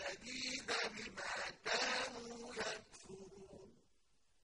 سبيلا